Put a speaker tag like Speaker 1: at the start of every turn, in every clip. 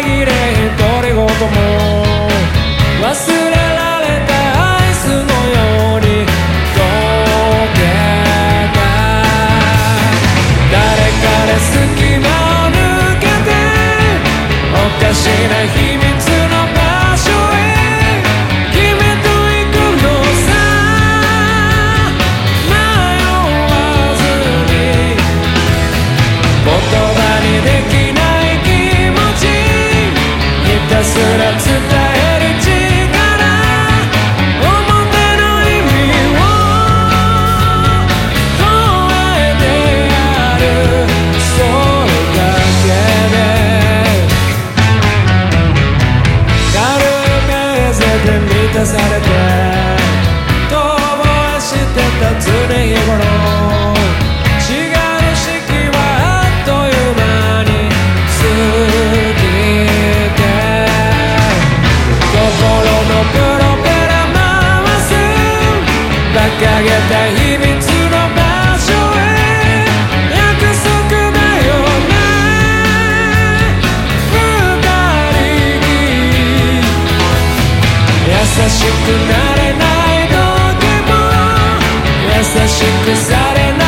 Speaker 1: 紛れ独り言も忘れ満たされて遠吠えしてた常日頃違う式はあっという間に過ぎて心のプロペラ回す。馬鹿げた秘密しくなれない時も優しくされない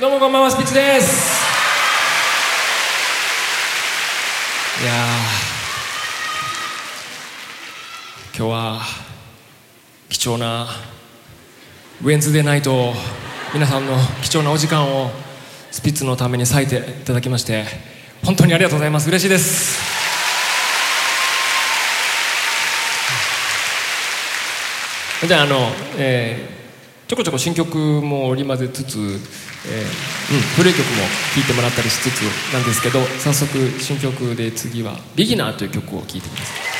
Speaker 1: どうもこんばんはスピッツです。いや今日は貴重なウェンズデーナイト皆さんの貴重なお時間をスピッツのために割いていただきまして本当にありがとうございます。嬉しいです。じゃああの、えーちょこちょこ新曲も織り交ぜつつ、えーうん、古い曲も聴いてもらったりしつつなんですけど早速新曲で次は「ビギナーという曲を聴いてください